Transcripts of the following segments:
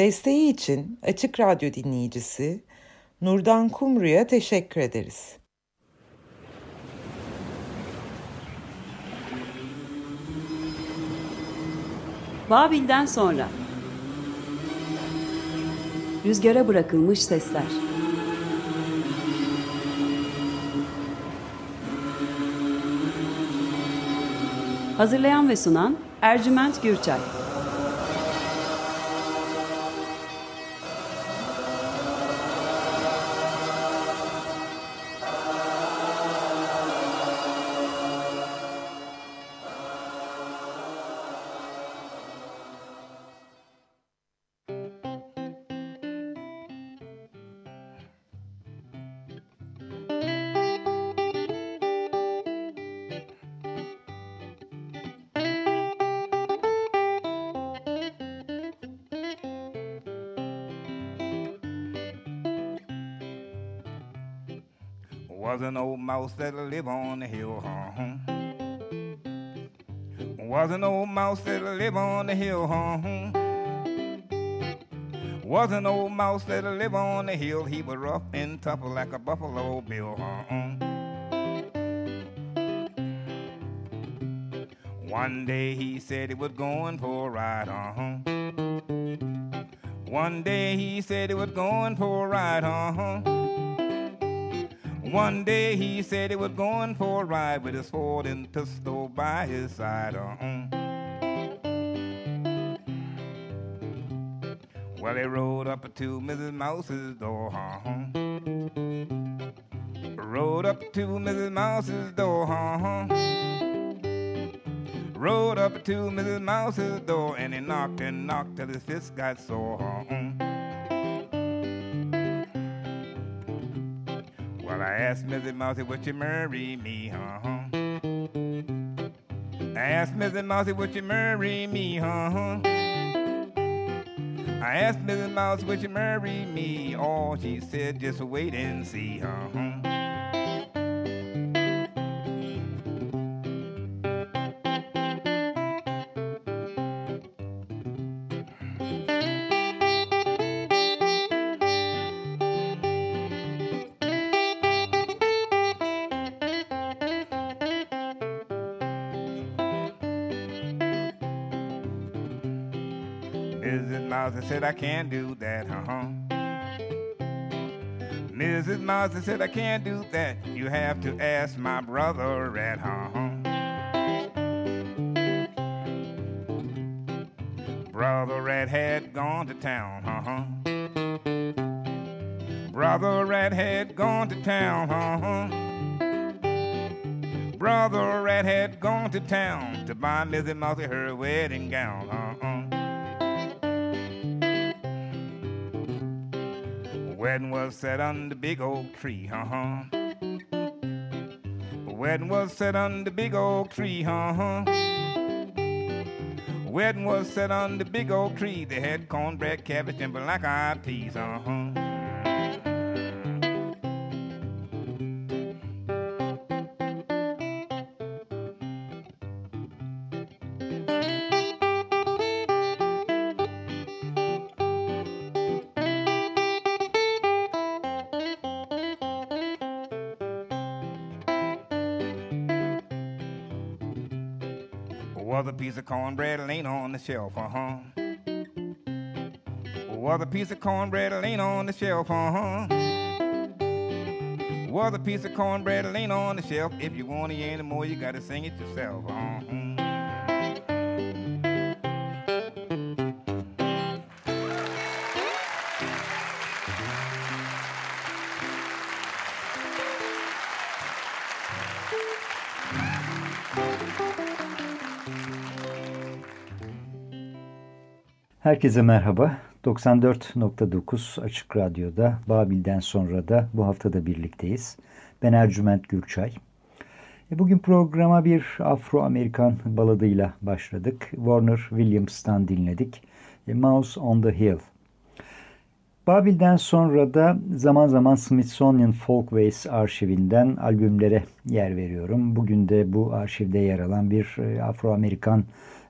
Desteği için Açık Radyo dinleyicisi Nurdan Kumru'ya teşekkür ederiz. Babil'den sonra. Rüzgara bırakılmış sesler. Hazırlayan ve sunan Ercüment Gürçay mouse that live on the hill, huh? Was an old mouse that live on the hill, huh? Was an old mouse that live on the hill. He was rough and tough like a buffalo bill, huh? One day he said he was going for a ride, uh-huh. One day he said he was going for a ride, uh-huh. One day he said he was going for a ride with his Ford and pistol by his side. Uh-uh. Well, he rode up to Mrs. Mouse's door. Uh-huh. Rode up to Mrs. Mouse's door. Uh-huh. Rode up to Mrs. Mouse's door and he knocked and knocked till his fist got sore. Uh-uh. Asked Mrs. Mousy, would you marry me, uh-huh? I asked Mrs. Mousy, would you marry me, uh-huh? I asked Mrs. Mouse, would you marry me? Oh, she said, just wait and see, uh-huh. Said, I can't do that, uh-huh. Mrs. Mouse said, I can't do that. You have to ask my brother rat, uh-huh. Brother rat had gone to town, uh-huh. Brother rat had gone to town, uh-huh. Brother rat had gone to town to buy Mrs. Mousy her wedding gown, uh-uh. Wedding was set under big oak tree, uh-huh. Wedding was set under big oak tree, uh-huh. Wedding was set under big oak tree. They had cornbread, cabbage, and black eyed peas, uh-huh. Was cornbread laying on the shelf, uh-huh. Was a piece of cornbread laying on the shelf, uh-huh. Was a piece of cornbread laying on the shelf. If you want it anymore, you gotta sing it yourself, uh-huh. Herkese merhaba. 94.9 Açık Radyo'da Babil'den sonra da bu haftada birlikteyiz. Ben Ercüment Gürçay. E, bugün programa bir Afro-Amerikan baladıyla başladık. Warner Williams'tan dinledik. E, Mouse on the Hill. Babil'den sonra da zaman zaman Smithsonian Folkways arşivinden albümlere yer veriyorum. Bugün de bu arşivde yer alan bir e, Afro-Amerikan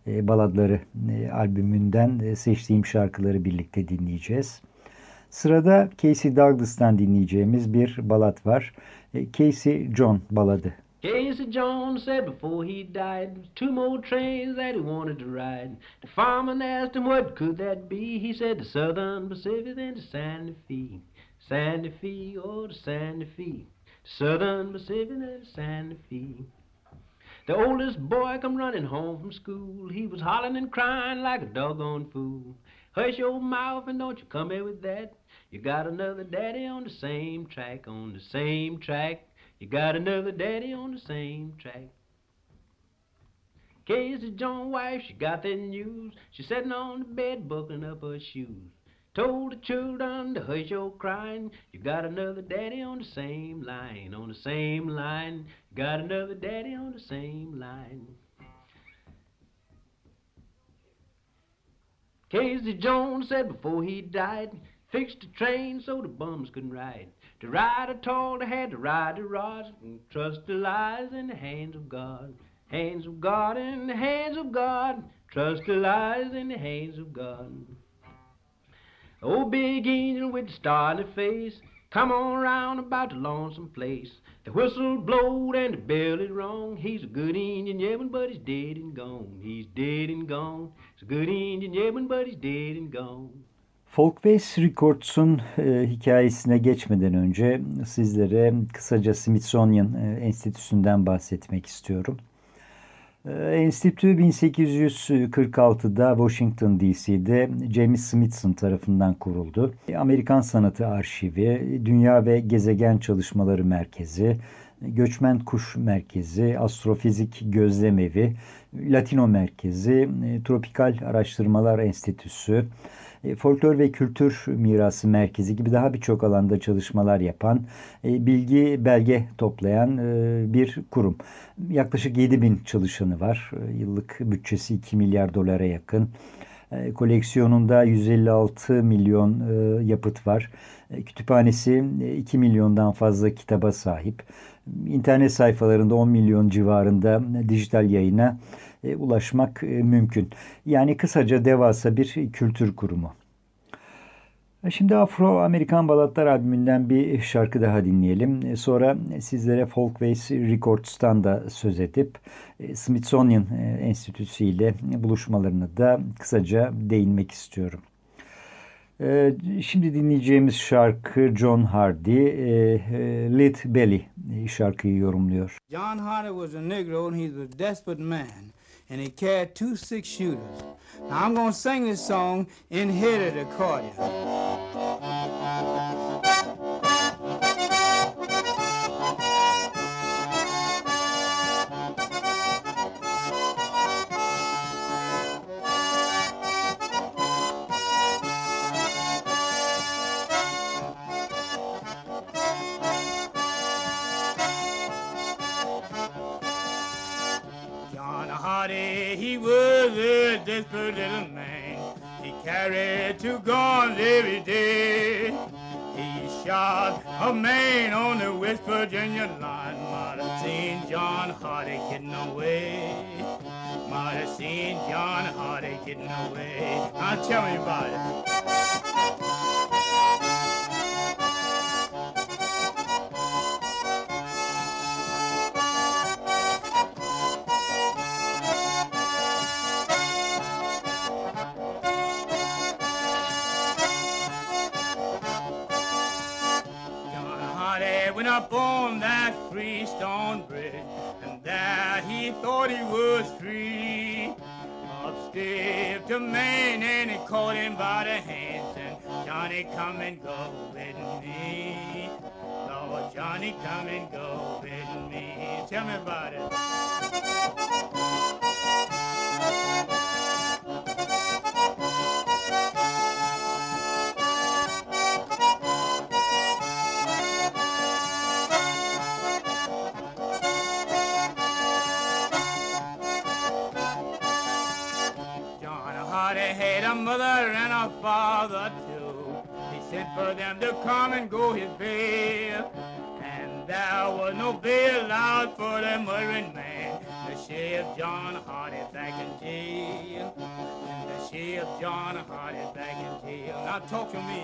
e, baladları e, albümünden e, seçtiğim şarkıları birlikte dinleyeceğiz. Sırada Casey Douglas'tan dinleyeceğimiz bir balat var. E, Casey John baladı. Casey John said before he died, two more trains that he wanted to ride. The fireman asked him what could that be. He said the Southern Pacific and the Santa Fe. Santa Fe, oh the Santa Fe. Southern Pacific and Santa Fe. The oldest boy come running home from school. He was hollering and crying like a doggone fool. Hush your mouth and don't you come here with that. You got another daddy on the same track, on the same track. You got another daddy on the same track. Casey John's wife, she got the news. She sitting on the bed, buckling up her shoes. Told the children to hush your crying. You got another daddy on the same line, on the same line. Got another daddy on the same line. Casey Jones said before he died, fixed the train so the bums couldn't ride. To ride at all, they had to ride the rods and trust their lives in the hands of God. Hands of God in the hands of God. Trust their lives in the hands of God. Oh, big angel with the star in the face, come on round about the lonesome place. The whistle blowed and the bell is rung. He's a good Indian yeoman, but he's dead and gone. He's dead and gone. He's a good Indian yeoman, but he's dead and gone. Folkways Records'un e, hikayesine geçmeden önce sizlere kısaca Smithsonian e, Enstitüsü'nden bahsetmek istiyorum. Ee, enstitü 1846'da Washington DC'de James Smithson tarafından kuruldu. Amerikan Sanatı Arşivi, Dünya ve Gezegen Çalışmaları Merkezi, Göçmen Kuş Merkezi, Astrofizik Gözlem Evi, Latino Merkezi, Tropikal Araştırmalar Enstitüsü, e, folklor ve kültür mirası merkezi gibi daha birçok alanda çalışmalar yapan, e, bilgi belge toplayan e, bir kurum. Yaklaşık 7 bin çalışanı var. Yıllık bütçesi 2 milyar dolara yakın. Koleksiyonunda 156 milyon yapıt var. Kütüphanesi 2 milyondan fazla kitaba sahip. İnternet sayfalarında 10 milyon civarında dijital yayına e, ulaşmak e, mümkün. Yani kısaca devasa bir kültür kurumu. E, şimdi Afro-Amerikan Balatlar albümünden bir şarkı daha dinleyelim. Sonra sizlere Folkways Records'tan da söz edip Smithsonian Enstitüsü ile buluşmalarını da kısaca değinmek istiyorum. Şimdi dinleyeceğimiz şarkı John Hardy, Lead Belly şarkıyı yorumluyor. John Hardy was a Negro and he a desperate man. And he carried two six shooters. Now I'm going to sing this song in head of the accordion. Desperate little man. He carried two guns every day. He shot a man on the West Virginia line. Might have seen John Hardy getting away. Might have seen John Hardy getting away. Now tell me about it. Up on that freestone bridge, and there he thought he was free. Up stepped to Maine and he caught him by the hands, and Johnny, come and go with me. Lord, Johnny, come and go with me. Tell me about it. Father too. He sent for them to come and go his way. And there was no bail allowed for the murdering man. The sheriff John Hardy back in jail. The sheriff John Hardy back in jail. Now talk to me.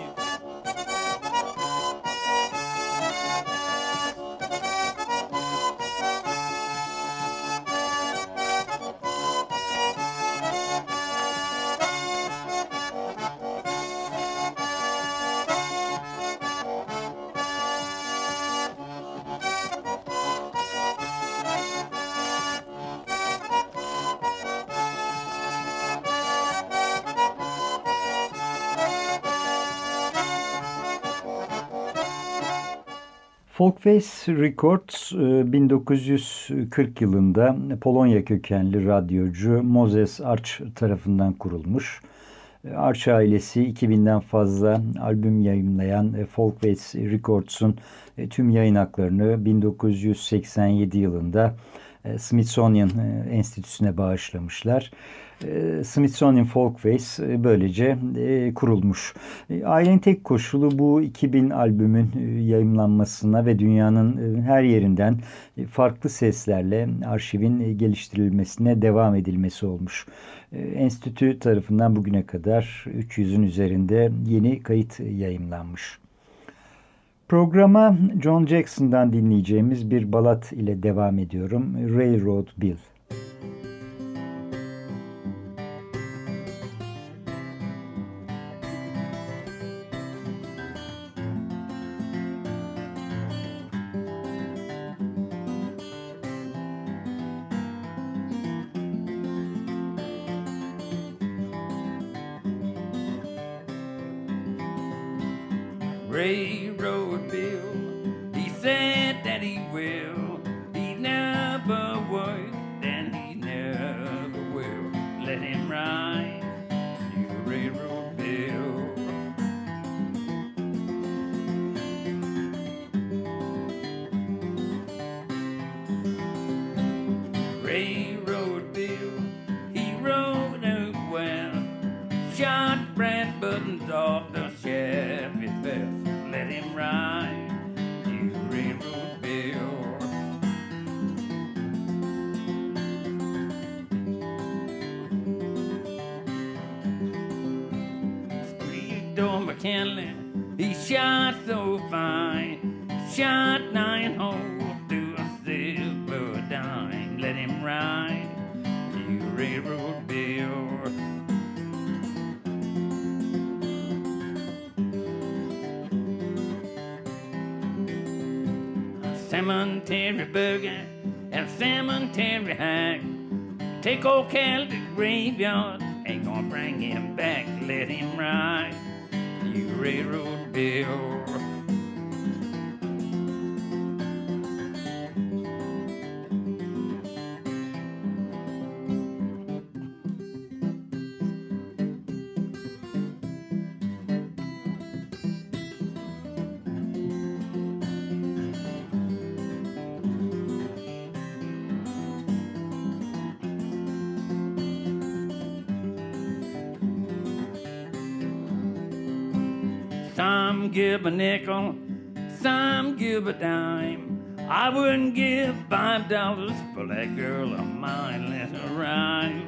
Folkways Records 1940 e, yılında Polonya kökenli radyocu Moses Arch tarafından kurulmuş. E, Arch ailesi 2000'den fazla albüm yayınlayan e, Folkways Records'un tüm yayın haklarını 1987 yılında Smithsonian Enstitüsü'ne bağışlamışlar. Ee, Smithsonian Folkways e, böylece e, kurulmuş. E, ailenin tek koşulu bu 2000 albümün yayınlanmasına ve dünyanın her yerinden farklı seslerle arşivin geliştirilmesine devam edilmesi olmuş. Enstitü tarafından bugüne kadar 300'ün üzerinde yeni kayıt yayınlanmış. Programa John Jackson'dan dinleyeceğimiz bir balat ile devam ediyorum. Railroad Bill. Railroad Bill, he said that he will. Gonna bring him back. Some give a nickel, some give a dime. I wouldn't give five dollars for that girl of mine. Let her ride,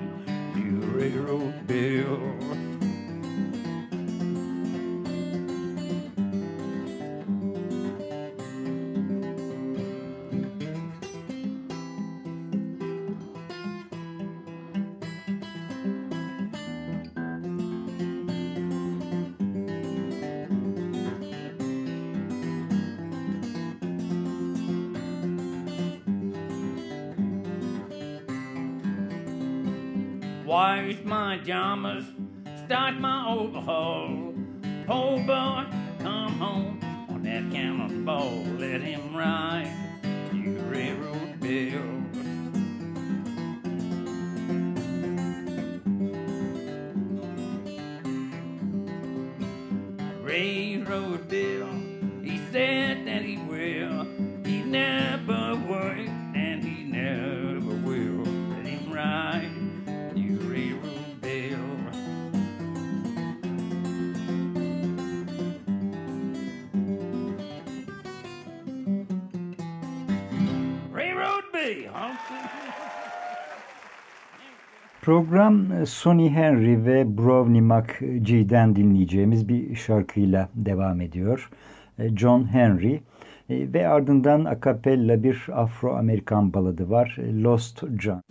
Sonny Henry ve Brownie McGee'den dinleyeceğimiz bir şarkıyla devam ediyor. E, John Henry e, ve ardından akapella bir Afro-Amerikan baladı var Lost John.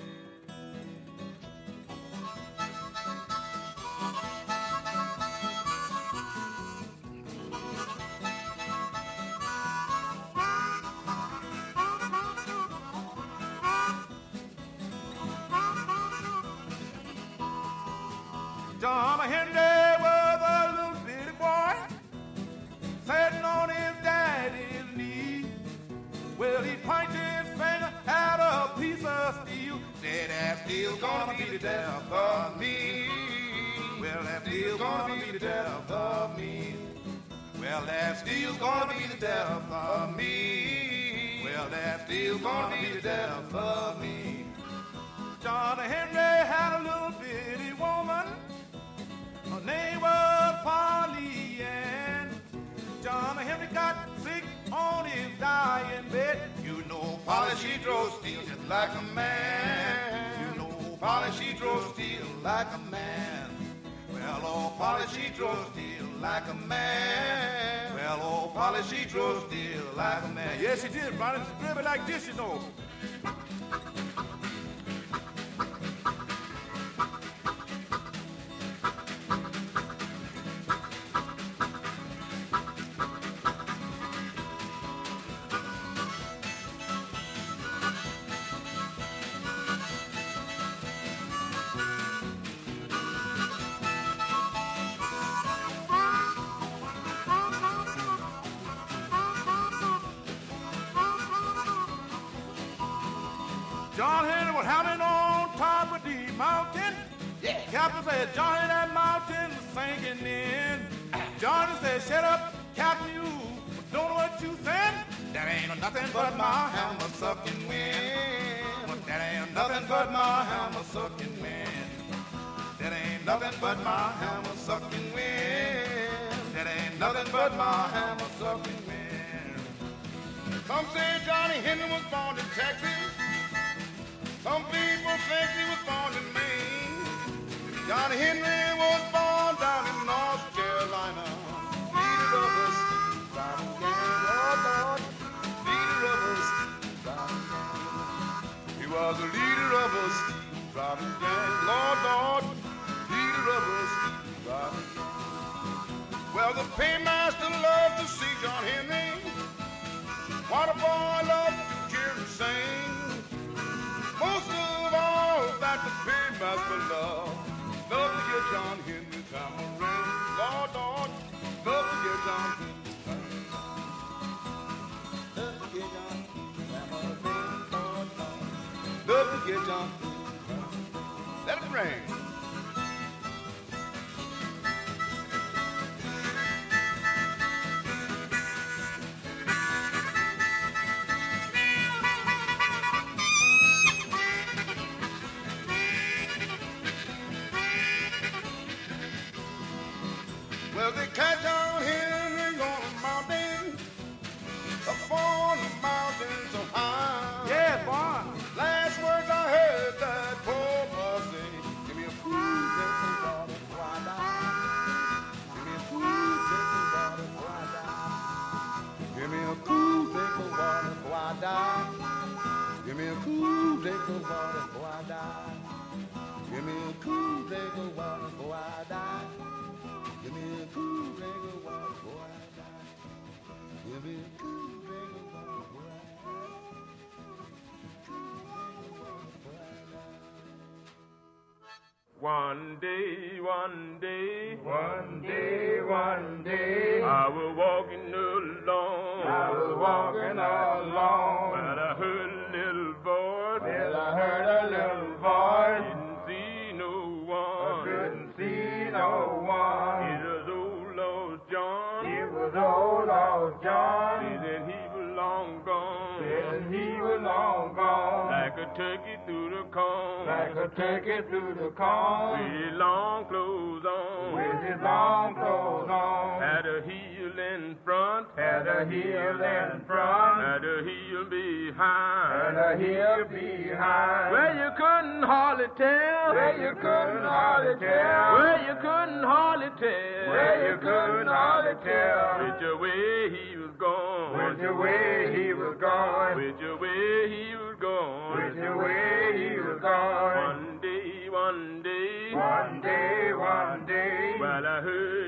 Howling on top of the mountain. Yeah. Captain said, Johnny, that mountain is sinking in. Johnny said, shut up, Captain, you don't know what you said. That ain't nothing but my hammer sucking wind. That ain't nothing but my hammer sucking wind. That ain't nothing but my hammer sucking wind. That ain't nothing but my hammer sucking wind. Some say Johnny Henry was born in Texas. Some people think he was born in Maine. John Henry was born down in North Carolina. Leader of driving gang, oh Lord. Leader of driving gang. He was a leader of steam driving gang, Lord, Lord. Leader of steam driving gang. Well, the paymaster loved to see John Henry. What a boy loved to hear him sing. Of all, that the paymaster loved. Love to get John Henry tambourine. Lord, Lord, love to get John Henry. Love to tambourine. Lord, love to get John Let it rain. Turkey through the corn. Like a turkey through the corn. With his long clothes on. With his long clothes on. Had a heel in front, Had a heel in front, had a heel behind. and a heel behind. Where you couldn't hardly tell. Where you couldn't hardly tell. Where you couldn't hardly tell. Where you couldn't hardly tell. Which way he was going. Which way he was going. Which way he was going. Which way he was going. One day, one day. One day, one day. Well, I heard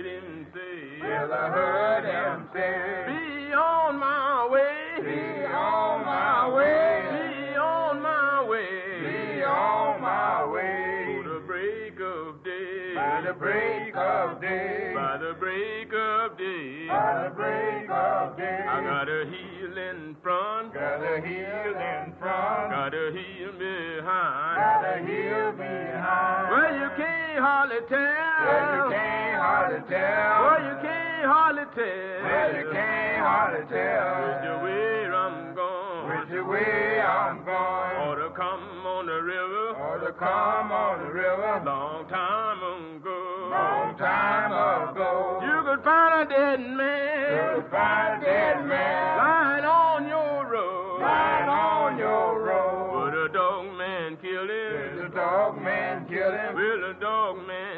Well, I heard him say. Be on my way. Be on my way. Be on my way. Be on my way. To the break of day. By the break of day. By the break of day. By the break of day. I got a heel in front. Got a heel in front. Got a heel behind. Got a heel behind. Well, you can't hardly tell. Well, you can't hardly tell. Well, you can't hardly tell. Well, you can't hardly tell. Which way I'm going. Which way I'm going. Or to come on the river. Or to come on the river. Long time ago. Long time ago. You could find a dead man. You could find a dead man. Lying on your road. Lying on your road. Would a dog man kill him? Will a dog man kill him? Will a dog man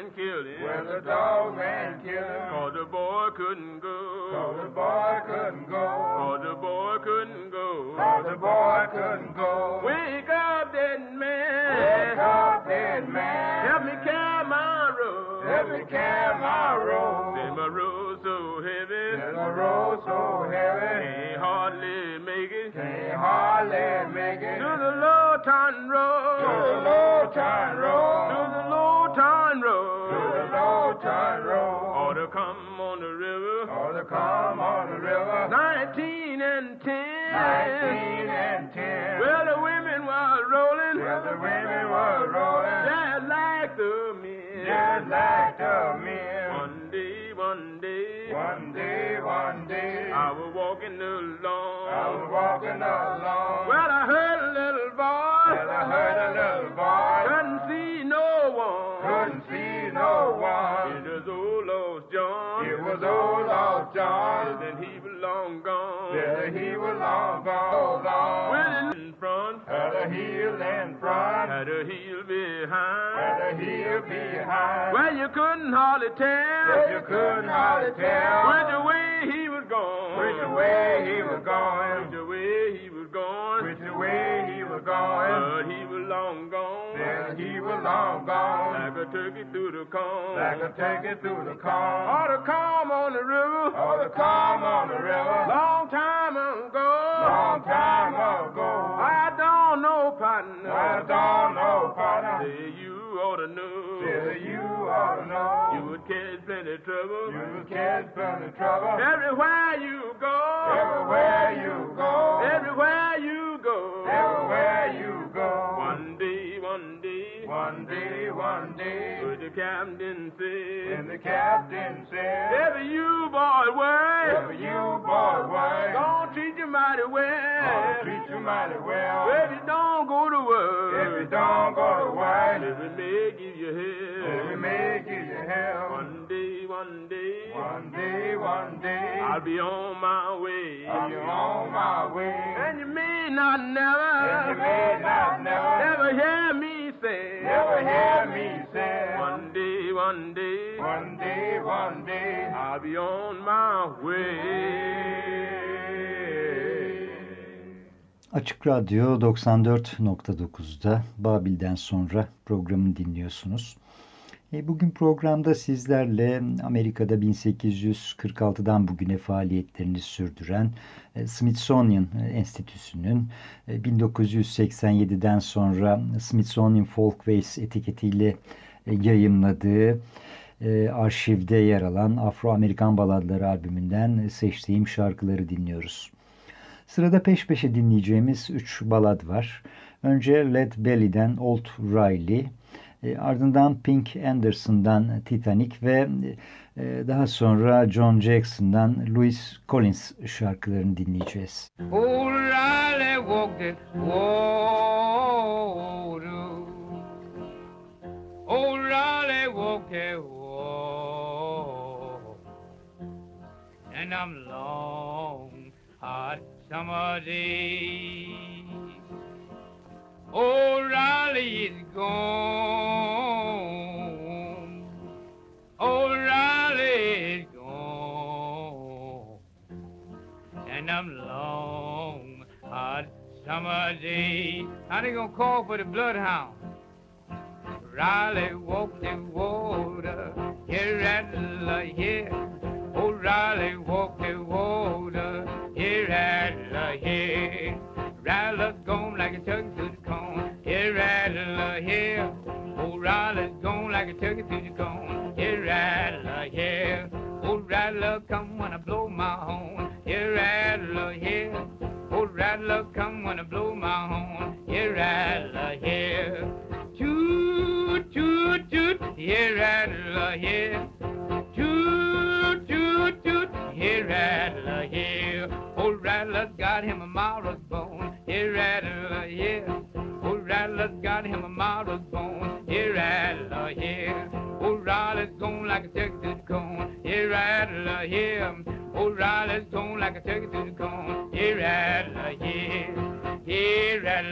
Will the dog man kill him? Cause the boy couldn't go. Cause the boy couldn't go. Cause the boy couldn't go. Cause the boy couldn't go. Wake up, dead man. Wake up, dead man. Help me carry my road. Help me carry my road. Say my road so heavy. There's a road so heavy. Can't hardly make it. Can't hardly make it. To the low town road. To the low town road. And ten. Nineteen and ten. Well, the women were rolling. Well, the women were rolling. Just like the men. Just like the men. One day, one day. One day, one day. I was walking along. I was walking along. Well, I heard a little voice. Well, I heard a little voice. Couldn't see no one. Couldn't see no one. It was old lost John. It was old lost John. Then he was long gone. Yeah, he was long gone. Long. Well, in front. Had a heel in front. Had a heel behind. Had a heel behind. Well, you couldn't hardly tell. Well, you couldn't hardly tell. Which way he was going. Which way he was going. Which way he going. Which way he was going. But he was long gone. Yeah, he was long gone. Like a turkey through the corn. Like a turkey through the corn. Or to come on the river. Or to come on the river. Long time ago. Long time ago. I don't know, partner. I don't know, partner. Say you ought to know. Say you ought to know. You would catch plenty trouble. You would catch plenty trouble. Everywhere you go. Everywhere you go. Everywhere you go. Everywhere you go. One day, one day. One day, one day. Would the captain say. And the captain said. You boy way. You boy way. Don't treat you mighty well. Don't treat you mighty well. If you don't go to work. If you don't go to work. If it may give you hell. If it may give you hell. One day, one day. One day. I'll be on my way. I'll be on my way. And you may not never. And you may not never. Never hear me say. Never hear me say. One day, one day. One day, one day. I'll be on my way. Açık Radyo 94.9'da Babil'den sonra programı dinliyorsunuz. E, bugün programda sizlerle Amerika'da 1846'dan bugüne faaliyetlerini sürdüren e, Smithsonian Enstitüsü'nün e, 1987'den sonra Smithsonian Folkways etiketiyle e, yayımladığı e, arşivde yer alan Afro-Amerikan Baladları albümünden seçtiğim şarkıları dinliyoruz. Sırada peş peşe dinleyeceğimiz üç balad var. Önce Led Belly'den Old Riley, e, ardından Pink Anderson'dan Titanic ve e, daha sonra John Jackson'dan Louis Collins şarkılarını dinleyeceğiz. And them long, hot summer days. Old Riley is gone. Days. Now they gonna call for the bloodhound. Riley walked the water, here rattler here. Oh, Riley walked the water, here rattler here. Riley's gone like a turkey to the cone, here rattler here. Oh, Riley's gone like a turkey to the cone,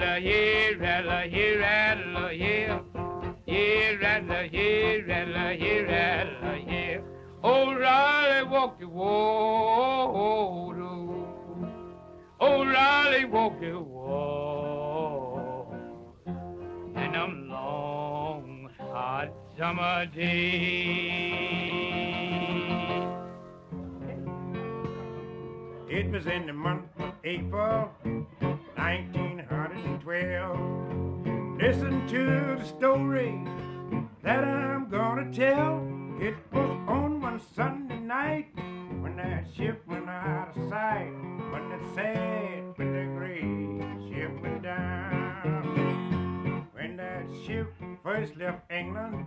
Here. Here rattler, here rattler, here rattler, here. Riley the water. Old Riley the water. And long, hot summer. It was in the month of April, 1912. Listen to the story that I'm gonna tell. It was on one Sunday night when that ship went out of sight. When it said when the great ship went down. When that ship first left England,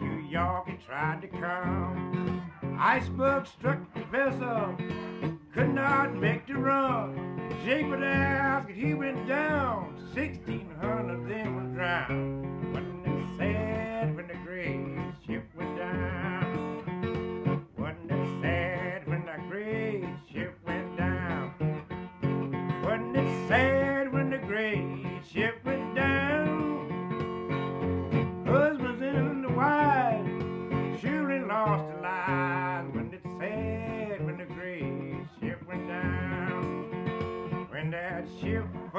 New York it tried to come. Iceberg struck the vessel, could not make the run. Jacob Astor, he went down. Sixteen hundred of them was drowned.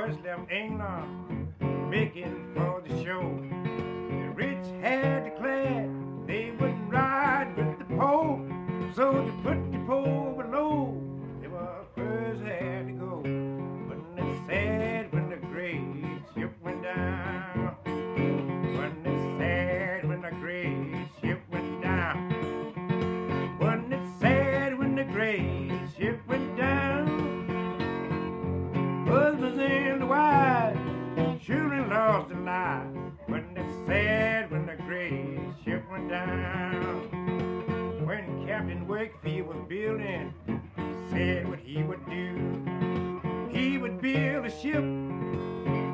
First left England, making for Wakefield was building, said what he would do. He would build a ship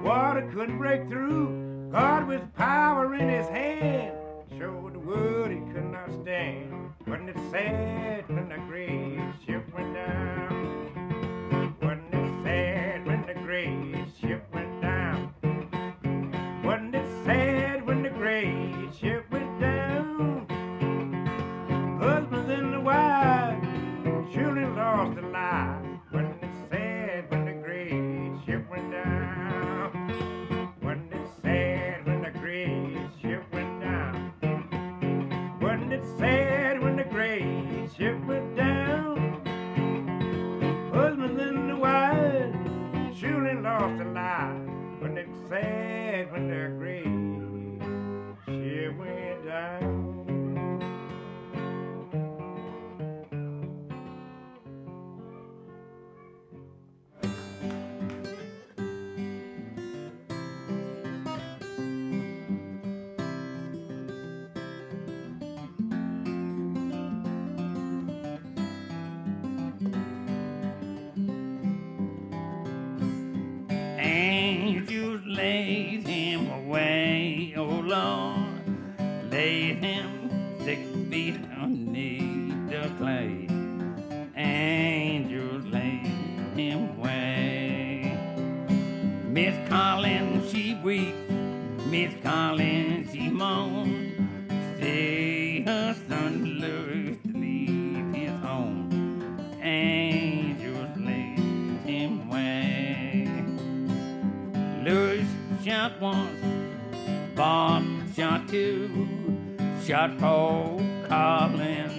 water couldn't break through. God with power in his hand showed the world he could not stand. Wasn't it sad when the great ship went down? Collins, she moaned. Say her son loves to leave his home. Angels laid him way. Louis shot once, Bob shot two, shot Paul Collins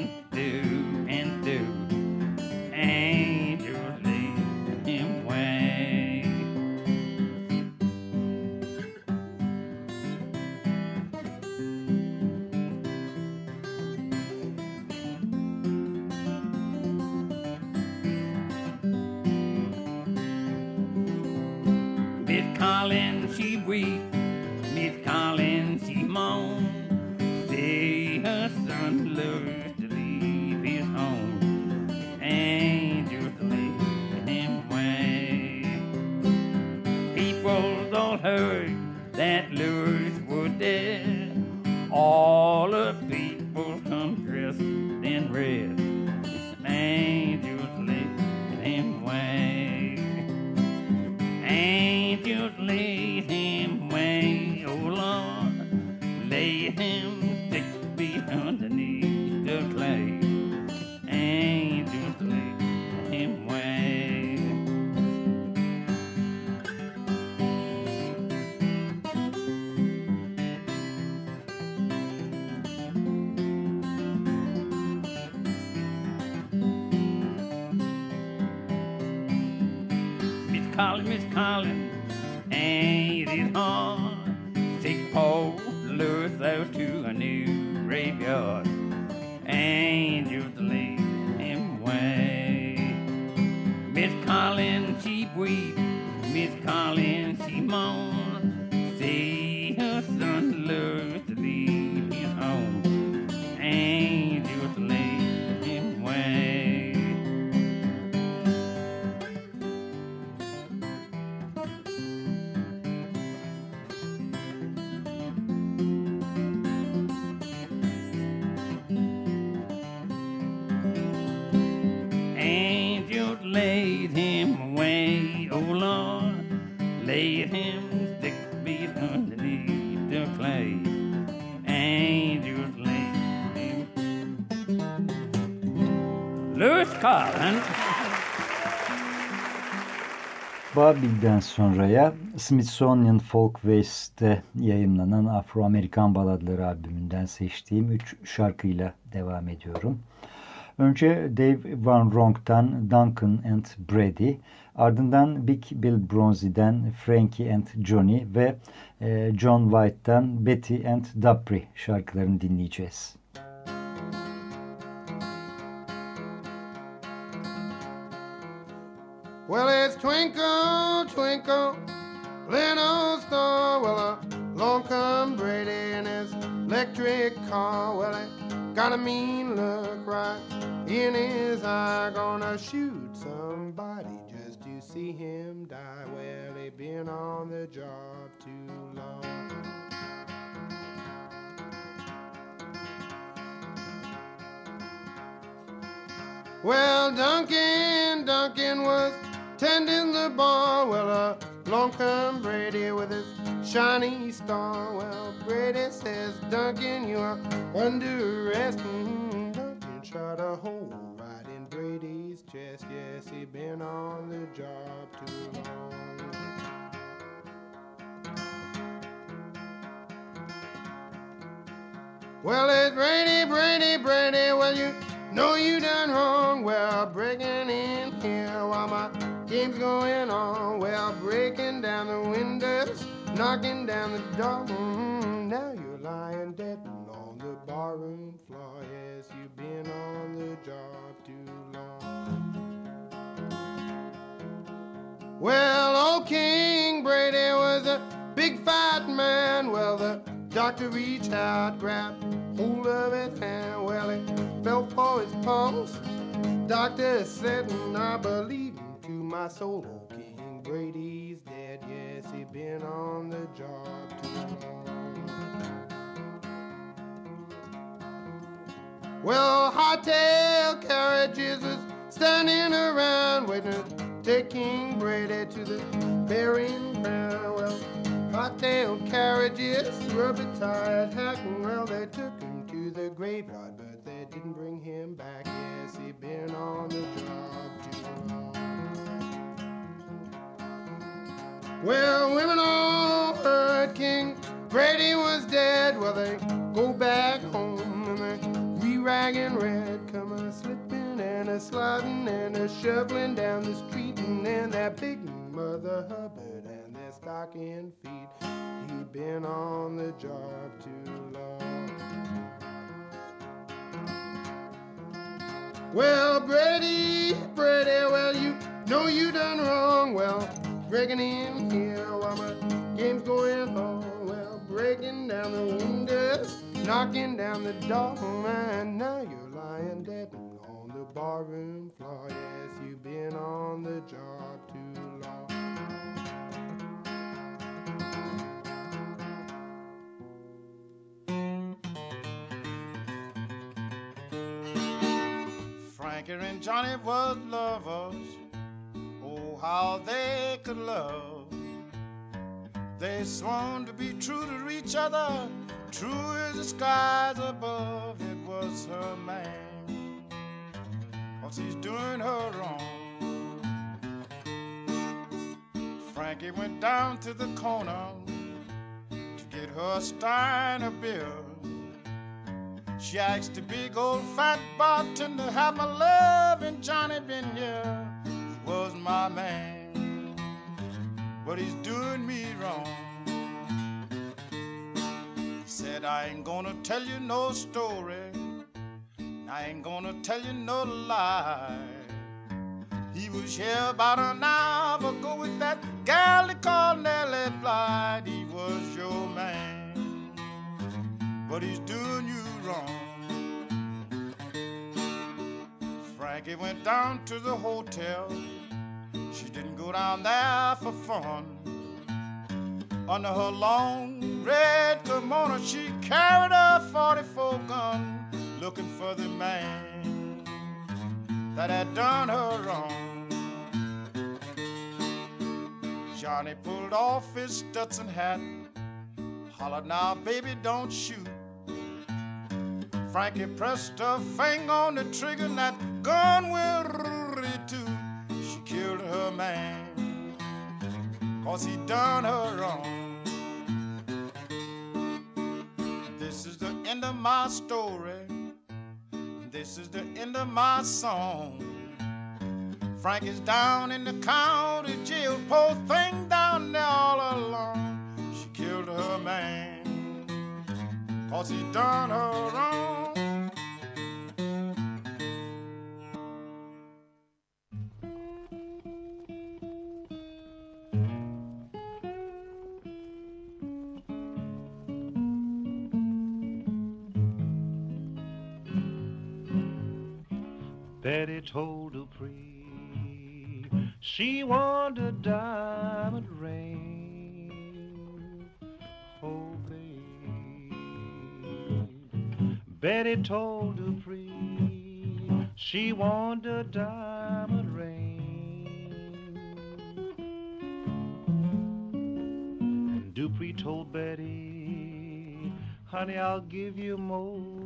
Collins, Miss Collins, ain't it hard? Take Paul Lewis out to a new graveyard. Angels lead him way. Miss Collins, she weep. Miss Collins, she moan. See Babil'den sonraya Smithsonian Folkways'te yayınlanan Afro-Amerikan Baladları albümünden seçtiğim 3 şarkıyla devam ediyorum. Önce Dave Van Ronk'tan Duncan and Brady, ardından Big Bill Bronzy'den Frankie and Johnny ve e, John White'tan Betty and Dapri şarkılarını dinleyeceğiz. Well, twinkle, twinkle, little star. Well, along come Brady in his electric car. Well, he got a mean look right in his eye. Gonna shoot somebody just to see him die. Well, he been on the job too long. Well, Duncan, Duncan was tending the bar. Well, uh, along come Brady with his shiny star. Well, Brady says, Duncan, you are under arrest. Mm, Duncan shot a hole right in Brady's chest. Yes, he been on the job too long. Well, it's Brady, Brady, Brady. Well, you know you done wrong. Well, breaking in here while my game's going on. Well, breaking down the windows, knocking down the door. Mm, now you're lying dead on the barroom floor. Yes, you've been on the job too long. Well, old King Brady was a big fat man. Well, the doctor reached out, grabbed hold of his hand. Well, he felt for his pulse. Doctor said, I believe to my soul. Old King Brady's dead. Yes, he been on the job too long. Well, hightail carriages was standing around waiting to take King Brady to the burying ground. Well, hot-tailed carriages, rubber-tired hack, well, they took him to the graveyard, but they didn't bring him back. Yes, he been on the job too long. Well, women all heard King Brady was dead. Well, they go back home and they re-ragging red, come a slipping and a sliding and a shoveling down the street, and then that big Mother Hubbard and their stocking feet. He'd been on the job too long. Well, Brady, Brady, well, you know you done wrong. Well, breaking in here while my game's going on. Well, breaking down the windows, knocking down the door, oh, and now you're lying dead on the barroom floor. Yes, you've been on the job too long. Frankie and Johnny was lovers. How they could love. They sworn to be true to each other, true as the skies above. It was her man, cause he's doing her wrong. Frankie went down to the corner to get her stein of beer. She asked the big old fat bartender "Have my love and Johnny been here. Was my man, but he's doing me wrong. He said, I ain't gonna tell you no story, I ain't gonna tell you no lie. He was here about an hour ago with that gal they called Nellie Bly. He was your man, but he's doing you wrong. Frankie went down to the hotel. She didn't go down there for fun. Under her long red kimono, she carried a 44 gun, looking for the man that had done her wrong. Johnny pulled off his Stetson hat, hollered, Now, baby, don't shoot. Frankie pressed her finger on the trigger, and that gun went toot. She killed her man, cause he done her wrong. This is the end of my story. This is the end of my song. Frank is down in the county jail, poor thing down there all alone. She killed her man, cause he done her wrong. Betty told Dupree she wanted a diamond ring. Oh, babe. Betty told Dupree she wanted a diamond ring. And Dupree told Betty, honey, I'll give you most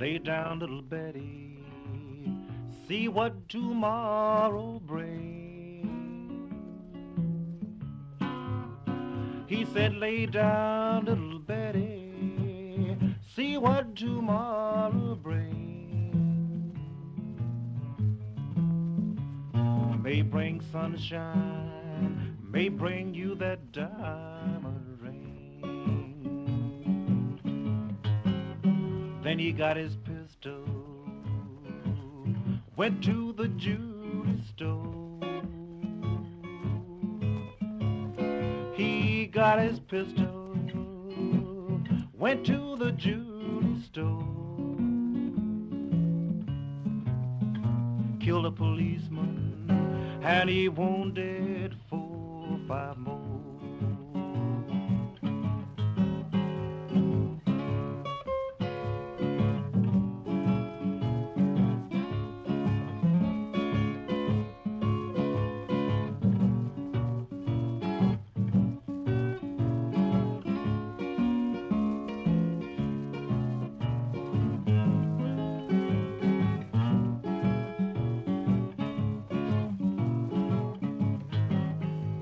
lay down, little Betty, see what tomorrow brings. He said, lay down, little Betty, see what tomorrow brings. May bring sunshine, may bring you that diamond Then he got his pistol, went to the jewelry store. He got his pistol, went to the jewelry store. Killed a policeman, and he wounded four or five more.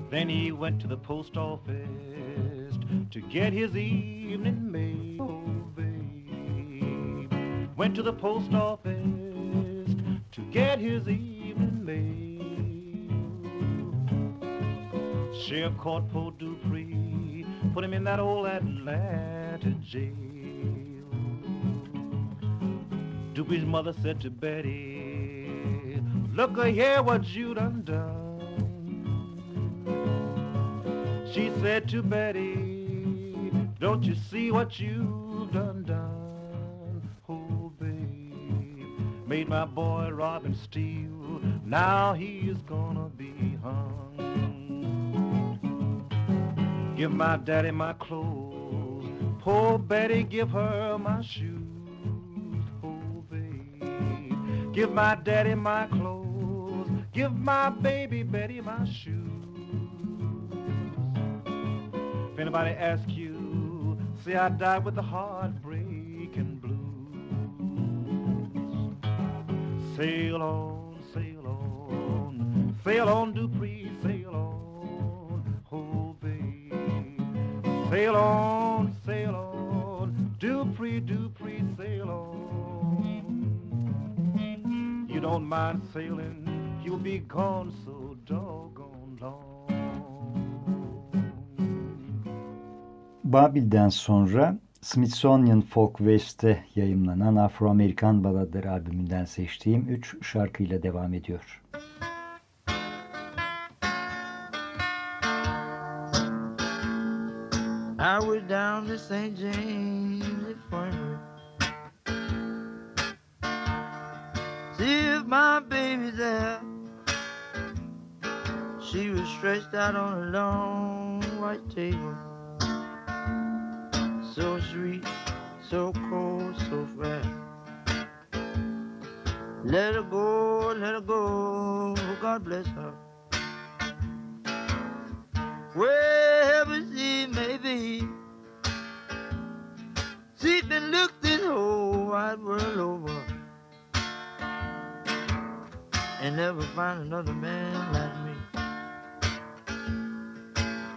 Then he went to the post office to get his evening mail. Oh, babe. Went to the post office to get his evening mail. Sheriff caught poor Dupree, put him in that old Atlanta jail. Dupree's mother said to Betty, Look a here what you done done. She said to Betty, eh? Don't you see what you've done done? Oh, babe, made my boy Robin Steele. Now he's gonna be hung. Give my daddy my clothes. Poor Betty, give her my shoes. Oh, babe, give my daddy my clothes. Give my baby Betty my shoes. If anybody asks you, say I died with the heartbreak and blues. Sail on, sail on, sail on, Dupree, sail on, babe. Sail on, sail on, Dupree, Dupree, sail on. You don't mind sailing, you'll be gone so doggone Babil'den sonra Smithsonian Folk West'te yayımlanan Afro-Amerikan Baladları albümünden seçtiğim 3 şarkıyla devam ediyor. I was down to St. James Infirmary. See if my baby's there. She was stretched out on a long white table. So sweet, so cold, so fresh. Let her go, let her go. God bless her. Wherever she may be, she can look this whole wide world over and never find another man like me.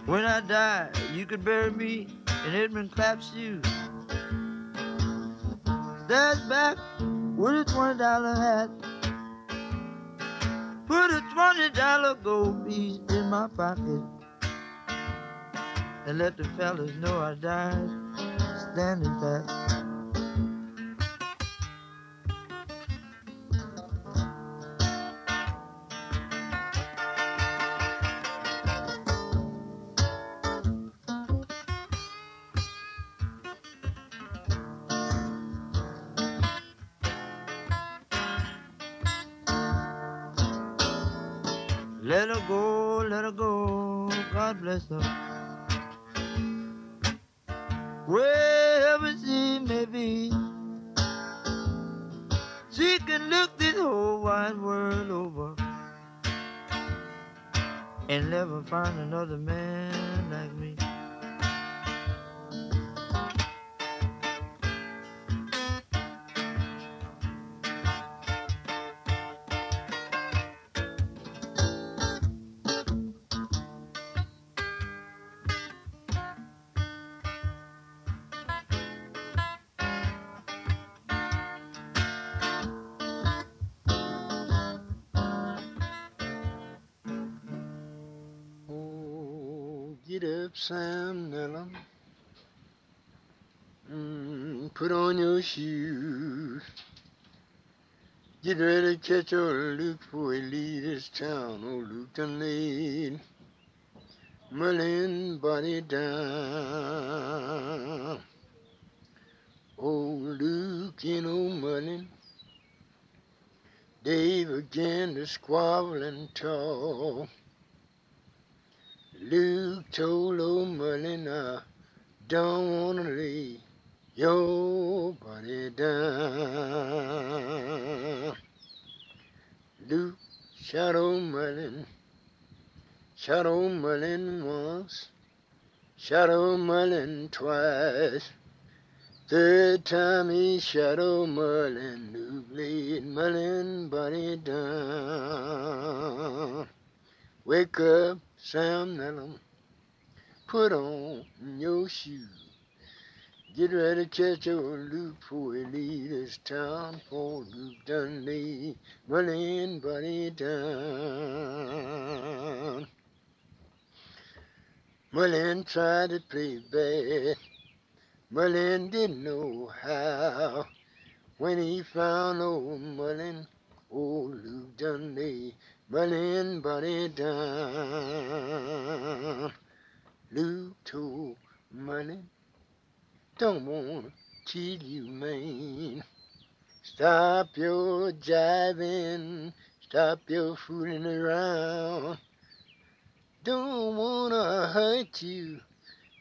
When I die, you could bury me in Edwin Clapp's shoes. That's back with a twenty dollar hat. Put a twenty dollar gold piece in my pocket. And let the fellas know I died standing back. Let her go, let her go, God bless her. Wherever she may be, she can look this whole wide world over and never find another man put on your shoes. Get ready to catch old Luke before he leave this town. Old Luke done laid Merlin body down. Old Luke and old Merlin, they began to squabble and talk. Luke told old Merlin, I don't want to lay your body down. Luke shadow Merlin, old Merlin once, shadow Merlin twice. Third time he shadow Merlin, Luke laid Merlin body down. Wake up, Sam Nellum, put on your shoes. Get ready catch old Luke before he leave this town. For Luke lay Merlin buddy down. Merlin tried to play bad. Merlin didn't know how. When he found old Merlin, old Luke lay Merlin buddy down. Luke told Merlin, don't wanna kill you, man. Stop your jiving, stop your fooling around. Don't wanna hurt you,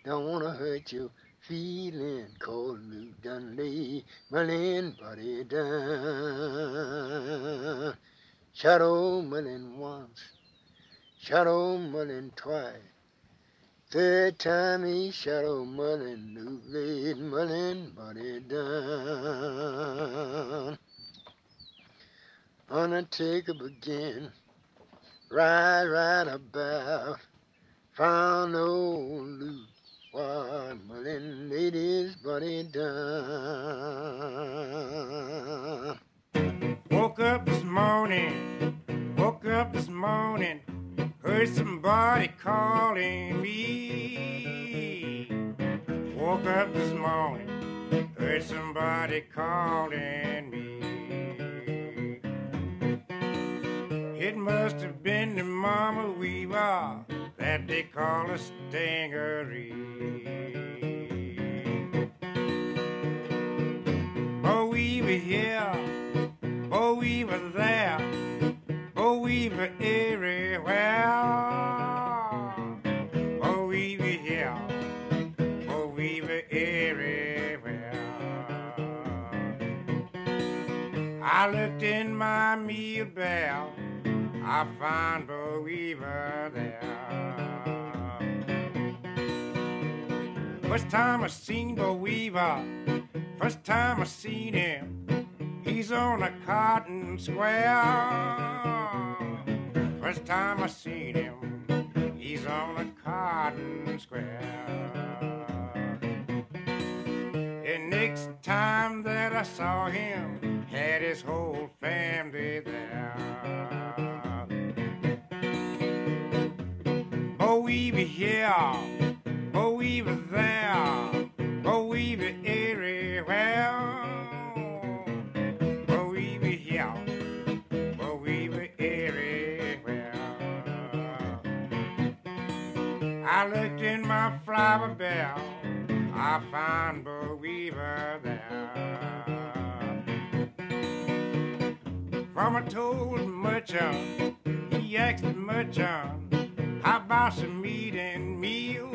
don't wanna hurt your feeling. Call Luke Dunley, Merlin body down. Shadow Merlin once, Shadow Merlin twice. Third time he shadow Merlin, Luke laid Merlin body down. Undertaker began, right, right about, found old Luke. Why, Merlin laid his body down. Woke up this morning, woke up this morning, heard somebody calling me. Woke up this morning, heard somebody calling me. It must have been the Mama Weevil that they call a stingery. Oh, Weevil here, oh, Weevil there, oh, Weevil everywhere. Oh, Weevil here, oh, Weevil everywhere. I looked in my meal bell, I found oh, Bo Weevil there. First time I seen oh, Bo Weevil, first time I seen him, he's on a cotton square. First time I seen him, he's on a cotton square. And next time that I saw him, had his whole family there. Bo Weevil here, Bo Weevil there, I looked in my flower bell, I found Bo Weevil there. From a told merchant, he asked the merchant, how about some meat and meal?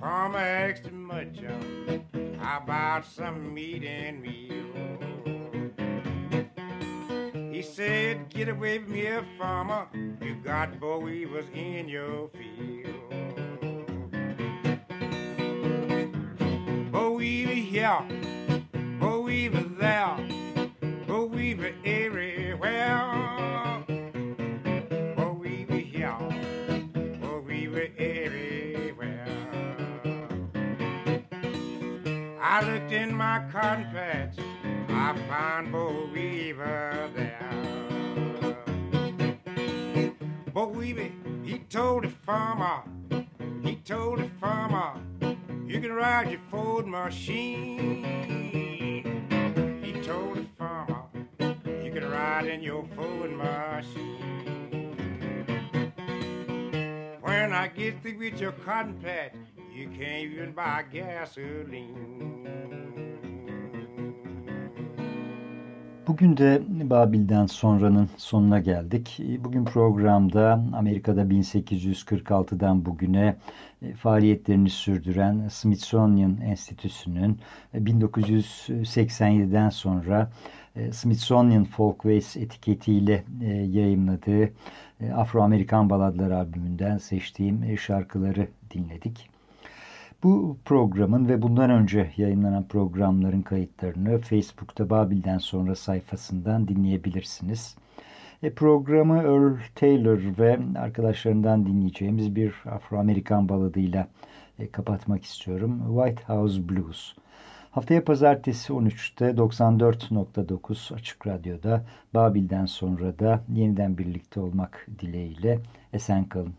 From a extra merchant, how about some meat and meal? He said, get away from here, farmer, you got Bo Weevils in your field. Bo Weevil here, Bo Weevil there, Bo Weevil everywhere. Here, everywhere. I looked in my cotton I found Bo Weevil there. Weevil, he told the farmer, he told the farmer, you can ride your Ford machine. He told the farmer, you can ride in your Ford machine. When I get through with your cotton patch, you can't even buy gasoline. Bugün de Babil'den sonranın sonuna geldik. Bugün programda Amerika'da 1846'dan bugüne e, faaliyetlerini sürdüren Smithsonian Enstitüsü'nün 1987'den sonra e, Smithsonian Folkways etiketiyle e, yayınladığı Afro-Amerikan Baladlar albümünden seçtiğim şarkıları dinledik. Bu programın ve bundan önce yayınlanan programların kayıtlarını Facebook'ta Babil'den sonra sayfasından dinleyebilirsiniz. E, programı Earl Taylor ve arkadaşlarından dinleyeceğimiz bir Afro-Amerikan baladıyla e, kapatmak istiyorum. White House Blues. Haftaya pazartesi 13'te 94.9 Açık Radyo'da Babil'den sonra da yeniden birlikte olmak dileğiyle esen kalın.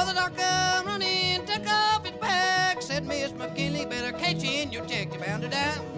Oh, the doctor, running, took off his bag. Said, Miss McKinley, better catch you in your check. You're bound to die.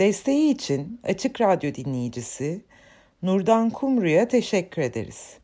Desteği için Açık Radyo dinleyicisi Nurdan Kumru'ya teşekkür ederiz.